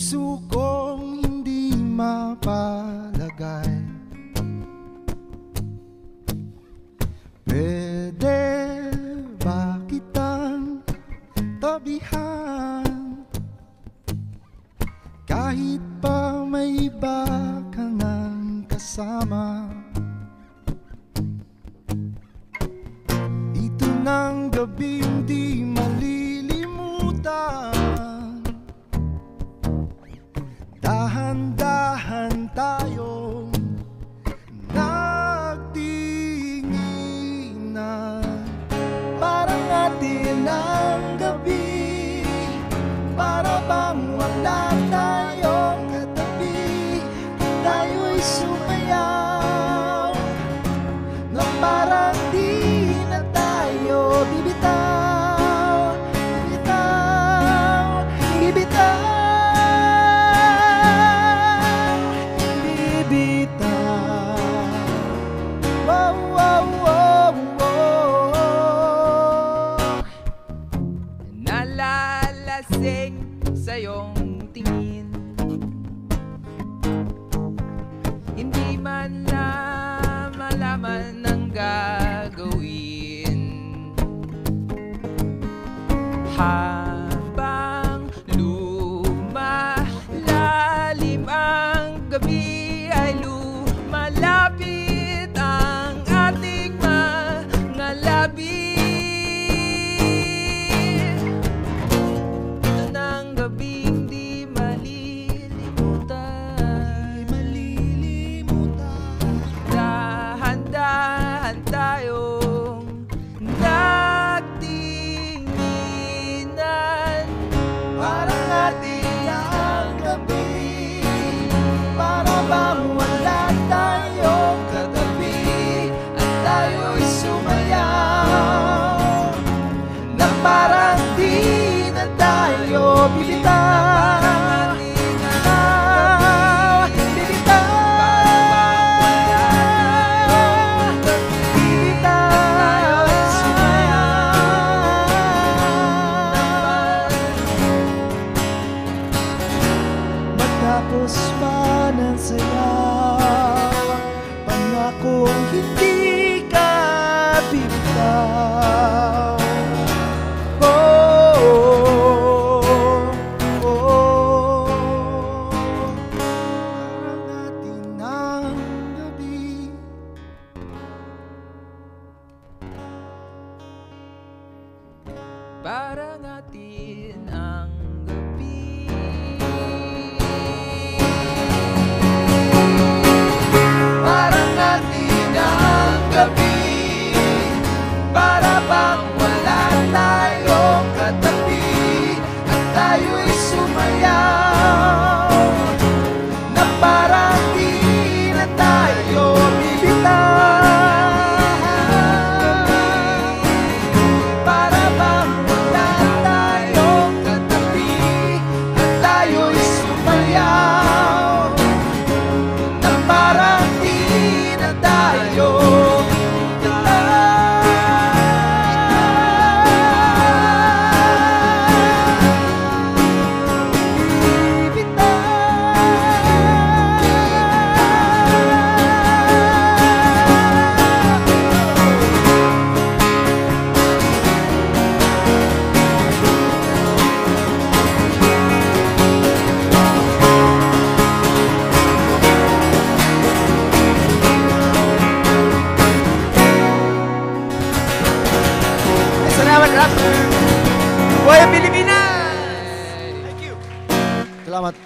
puso kong hindi mapalagay. Pwede ba kitang tabihan? Kahit pa may iba ka kasama. Ito ng gabi hindi night. man na malaman ng gagawin. Ha bibitaw Bibitaw, bibitaw Bibitaw Matapos pa ng sayaw Pangakong hindi ka I'll be Selamat datang. Buaya Filipina. Thank you. Selamat.